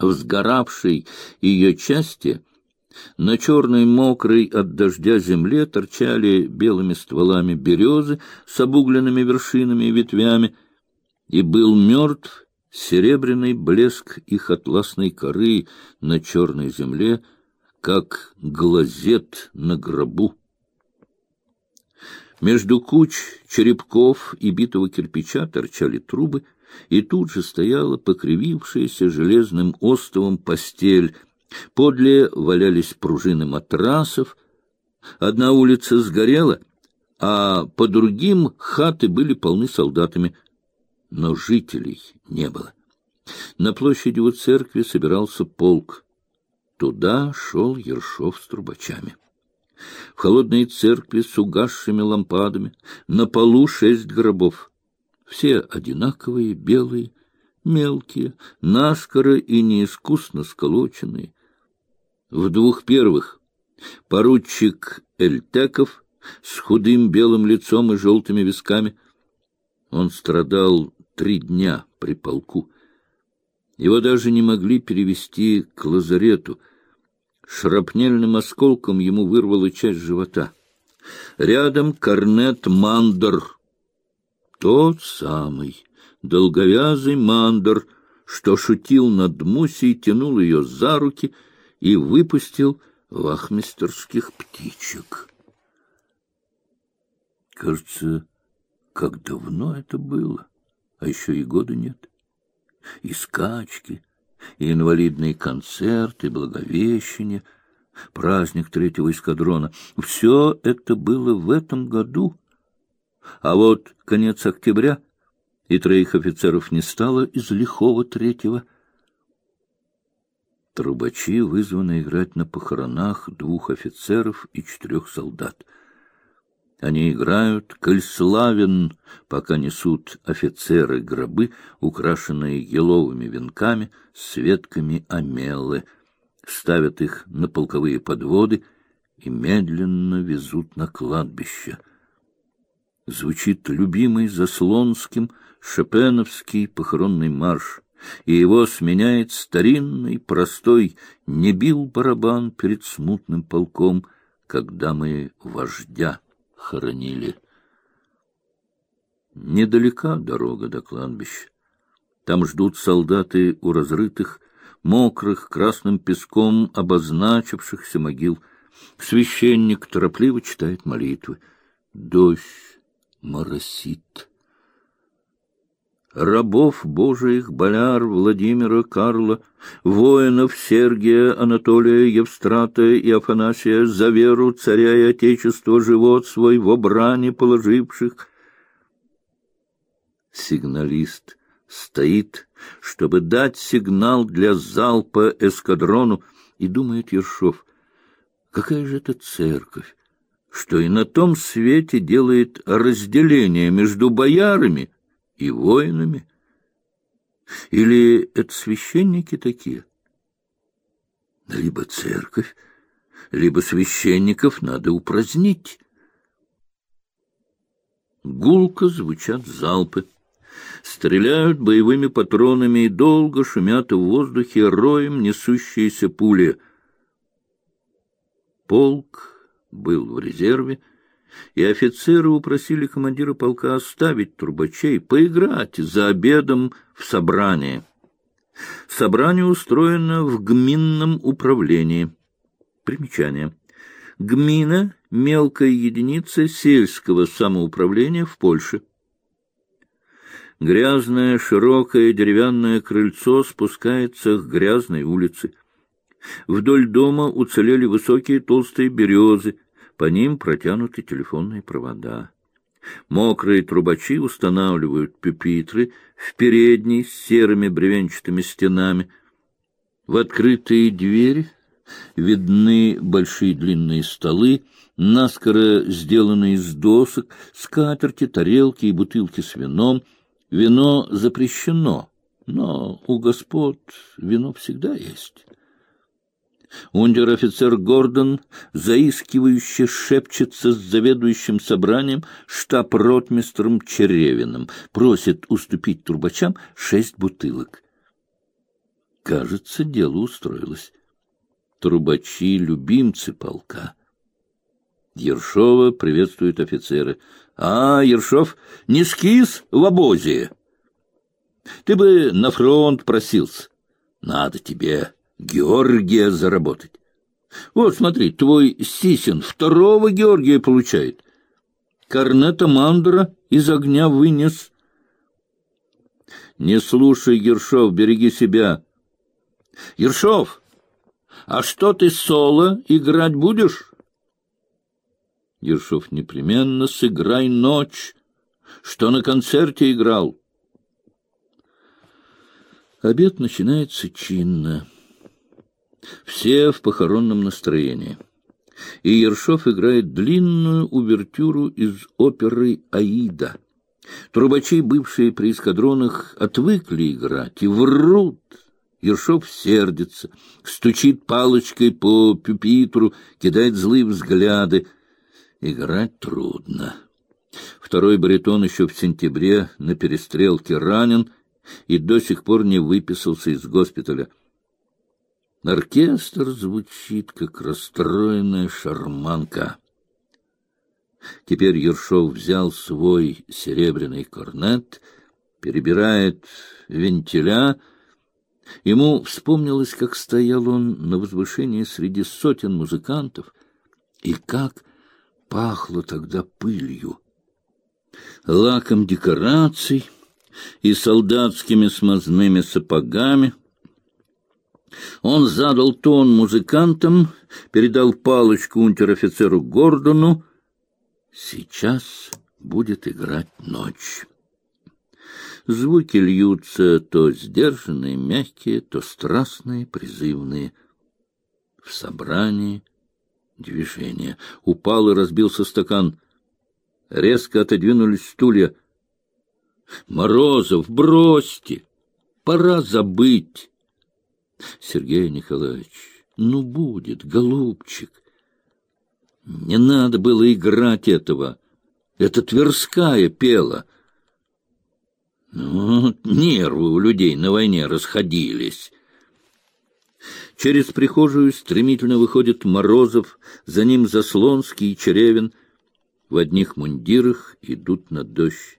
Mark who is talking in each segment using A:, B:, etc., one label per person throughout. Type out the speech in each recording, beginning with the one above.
A: В сгоравшей ее части на черной мокрой от дождя земле торчали белыми стволами березы с обугленными вершинами и ветвями, и был мертв серебряный блеск их атласной коры на черной земле, как глазет на гробу. Между куч черепков и битого кирпича торчали трубы, и тут же стояла покривившаяся железным остовом постель. Подле валялись пружины матрасов. Одна улица сгорела, а по другим хаты были полны солдатами, но жителей не было. На площади у церкви собирался полк. Туда шел Ершов с трубачами. В холодной церкви с угасшими лампадами на полу шесть гробов. Все одинаковые, белые, мелкие, наскоро и неискусно сколоченные. В двух первых поручик Эльтеков с худым белым лицом и желтыми висками. Он страдал три дня при полку. Его даже не могли перевести к лазарету — Шрапнельным осколком ему вырвало часть живота. Рядом корнет Мандер. Тот самый, долговязый Мандер, что шутил над Мусей, тянул ее за руки и выпустил вахмистерских птичек. Кажется, как давно это было, а еще и года нет. И скачки, и инвалидные концерты, благовещение, праздник третьего эскадрона. Все это было в этом году. А вот конец октября, и троих офицеров не стало из лихого третьего. Трубачи вызваны играть на похоронах двух офицеров и четырех солдат — они играют, коль славен, пока несут офицеры гробы, украшенные еловыми венками с ветками амелы, ставят их на полковые подводы и медленно везут на кладбище. Звучит любимый Заслонским шопеновский похоронный марш, и его сменяет старинный, простой «Не бил барабан перед смутным полком, когда мы вождя» хоронили. Недалека дорога до кладбища. Там ждут солдаты у разрытых, мокрых, красным песком обозначившихся могил. Священник торопливо читает молитвы. Дождь моросит рабов Божиих боляр Владимира Карла, воинов Сергия, Анатолия, Евстрата и Афанасия, за веру царя и отечества живот свой в обране положивших. Сигналист стоит, чтобы дать сигнал для залпа эскадрону, и думает Ершов, какая же это церковь, что и на том свете делает разделение между боярами, и воинами? Или это священники такие? Либо церковь, либо священников надо упразднить. Гулко звучат залпы. Стреляют боевыми патронами и долго шумят в воздухе роем несущиеся пули. Полк был в резерве, и офицеры упросили командира полка оставить трубачей, поиграть за обедом в собрании. Собрание устроено в гминном управлении. Примечание. Гмина — мелкая единица сельского самоуправления в Польше. Грязное, широкое деревянное крыльцо спускается к грязной улице. Вдоль дома уцелели высокие толстые березы, по ним протянуты телефонные провода. Мокрые трубачи устанавливают пюпитры в передней с серыми бревенчатыми стенами. В открытые двери видны большие длинные столы, наскоро сделанные из досок, скатерти, тарелки и бутылки с вином. Вино запрещено, но у господ вино всегда есть. Унтер-офицер Гордон заискивающе шепчется с заведующим собранием штаб-ротмистром Черевиным, просит уступить трубачам шесть бутылок. Кажется, дело устроилось. Трубачи — любимцы полка. Ершова приветствует офицеры. — А, Ершов, не скис в обозе? Ты бы на фронт просился. Надо тебе Георгия заработать. Вот, смотри, твой Сисин второго Георгия получает. Корнета Мандра из огня вынес. Не слушай, Ершов, береги себя. Ершов, а что ты соло играть будешь? Ершов непременно сыграй ночь, что на концерте играл. Обед начинается чинно. Все в похоронном настроении. И Ершов играет длинную увертюру из оперы «Аида». Трубачи, бывшие при эскадронах, отвыкли играть и врут. Ершов сердится, стучит палочкой по пюпитру, кидает злые взгляды. Играть трудно. Второй баритон еще в сентябре на перестрелке ранен и до сих пор не выписался из госпиталя. Оркестр звучит, как расстроенная шарманка. Теперь Ершов взял свой серебряный корнет, перебирает вентиля. Ему вспомнилось, как стоял он на возвышении среди сотен музыкантов, и как пахло тогда пылью, лаком декораций и солдатскими смазными сапогами — он задал тон музыкантам, передал палочку унтер-офицеру Гордону. Сейчас будет играть ночь. Звуки льются то сдержанные, мягкие, то страстные, призывные. В собрании движение. Упал и разбился стакан. Резко отодвинулись стулья. «Морозов, бросьте! Пора забыть!» Сергей Николаевич, ну будет, голубчик. Не надо было играть этого. Это Тверская пела. Ну, нервы у людей на войне расходились. Через прихожую стремительно выходит Морозов, за ним Заслонский и Черевин. В одних мундирах идут на дождь.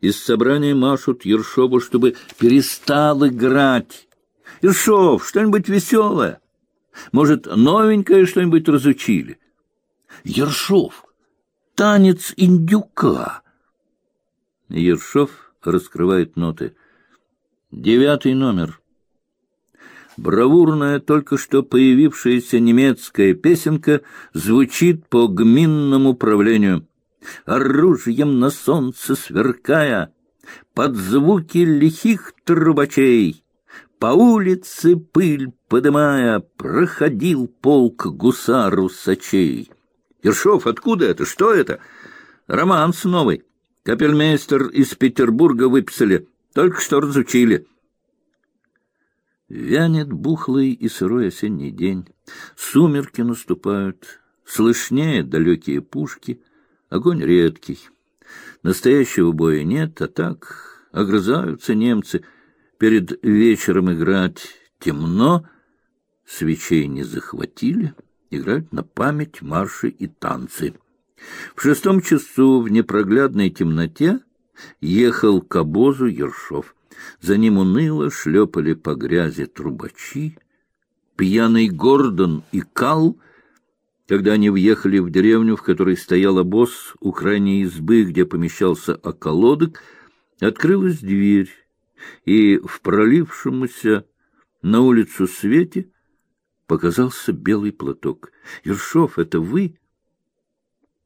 A: Из собрания машут Ершову, чтобы перестал играть. Иршов, что-нибудь веселое. Может, новенькое что-нибудь разучили? Ершов, танец индюка. Ершов раскрывает ноты. Девятый номер. Бравурная, только что появившаяся немецкая песенка звучит по гминному правлению. Оружием на солнце сверкая, под звуки лихих трубачей, по улице пыль подымая, проходил полк гусару сочей. Ершов, откуда это? Что это? Романс новый. Капельмейстер из Петербурга выписали. Только что разучили. Вянет бухлый и сырой осенний день. Сумерки наступают. Слышнее далекие пушки. Огонь редкий. Настоящего боя нет, а так огрызаются немцы — Перед вечером играть темно, свечей не захватили, играют на память марши и танцы. В шестом часу в непроглядной темноте ехал к обозу Ершов. За ним уныло шлепали по грязи трубачи. Пьяный Гордон и Кал, когда они въехали в деревню, в которой стоял обоз у крайней избы, где помещался околодок, открылась дверь, и в пролившемуся на улицу свете показался белый платок. — Ершов, это вы?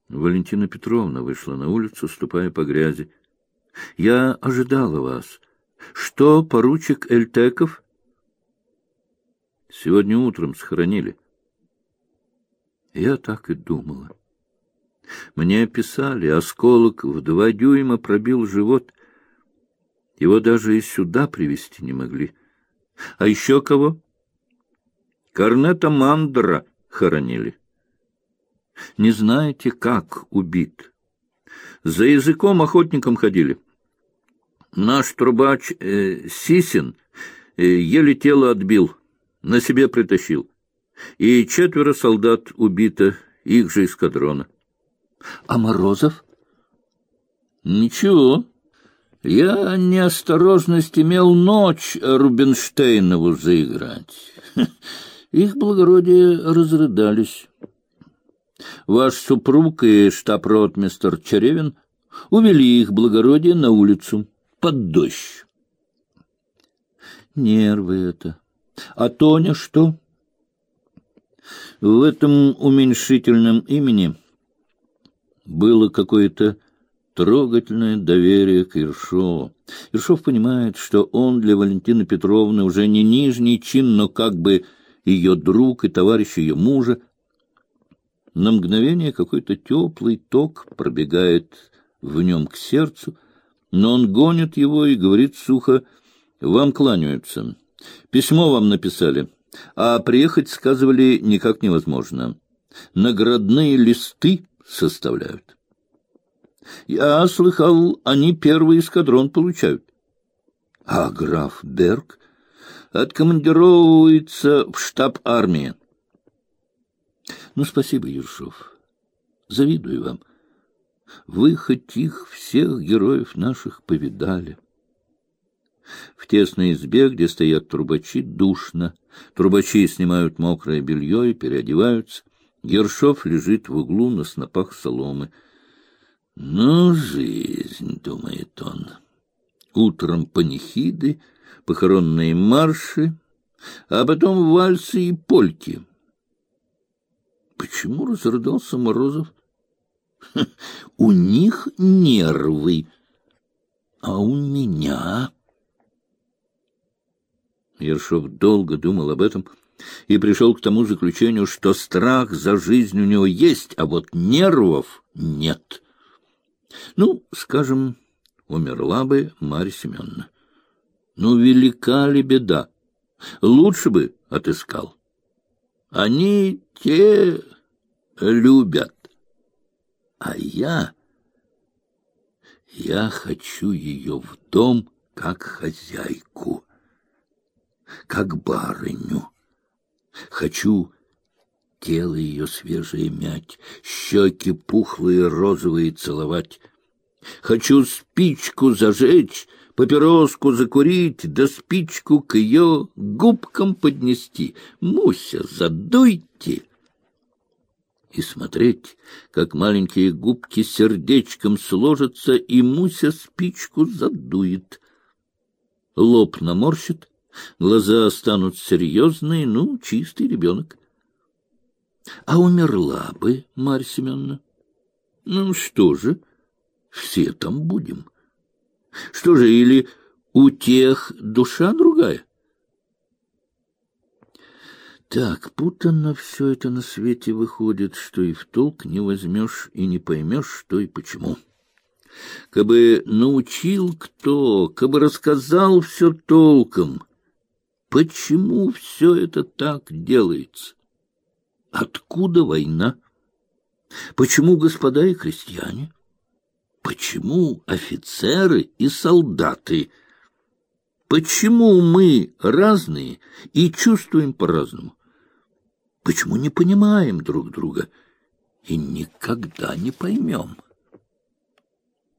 A: Валентина Петровна вышла на улицу, ступая по грязи. — Я ожидала вас. Что, поручик Эльтеков? — Сегодня утром схоронили. Я так и думала. Мне писали, осколок в два дюйма пробил живот. Его даже и сюда привести не могли. А еще кого? Корнета Мандра хоронили. Не знаете, как убит? За языком охотником ходили. Наш трубач э, Сисин Э, еле тело отбил, на себе притащил. И четверо солдат убито, их же эскадрона.
B: А Морозов?
A: Ничего. Я неосторожность имел ночь Рубинштейнову заиграть. Их благородие разрыдались. Ваш супруг и штаб-ротмистер Черевин увели их благородие на улицу под дождь.
B: Нервы это. А Тоня что?
A: В этом уменьшительном имени было какое-то трогательное доверие к Ершову. Ершов понимает, что он для Валентины Петровны уже не нижний чин, но как бы ее друг и товарищ ее мужа. На мгновение какой-то теплый ток пробегает в нем к сердцу, но он гонит его и говорит сухо, «Вам кланяются. Письмо вам написали, а приехать, сказывали, никак невозможно. Наградные листы составляют». Я слыхал, они первый эскадрон получают. А граф Берг откомандировывается в штаб армии. Ну, спасибо, Ершов. Завидую вам. Вы хоть их всех героев наших повидали. В тесной избе, где стоят трубачи, душно. Трубачи снимают мокрое белье и переодеваются. Ершов лежит в углу на снопах соломы. «Ну, жизнь», — думает он. Утром панихиды, похоронные марши, а потом вальсы и польки. Почему разрыдался Морозов? У них нервы, а у меня... Ершов долго думал об этом и пришел к тому заключению, что страх за жизнь у него есть, а вот нервов нет. Ну, скажем, умерла бы Марья Семеновна. Ну, велика ли беда? Лучше бы отыскал. Они те любят. А я... Я хочу ее в дом как хозяйку, как барыню. Хочу тело ее свежее мять, щеки пухлые розовые целовать. Хочу спичку зажечь, папироску закурить, да спичку к ее губкам поднести. Муся, задуйте! И смотреть, как маленькие губки сердечком сложатся, и Муся спичку задует. Лоб наморщит, глаза станут серьезные, ну, чистый ребенок. А умерла бы Марья Семеновна. Ну что же, все там будем. Что же, или у тех душа другая? Так, путанно все это на свете выходит, что и в толк не возьмешь и не поймешь, что и почему. Кабы научил кто, кабы рассказал все толком, почему все это так делается? Откуда война? Почему господа и крестьяне? Почему офицеры и солдаты? Почему мы разные и чувствуем по-разному? Почему не понимаем друг друга и никогда не поймем?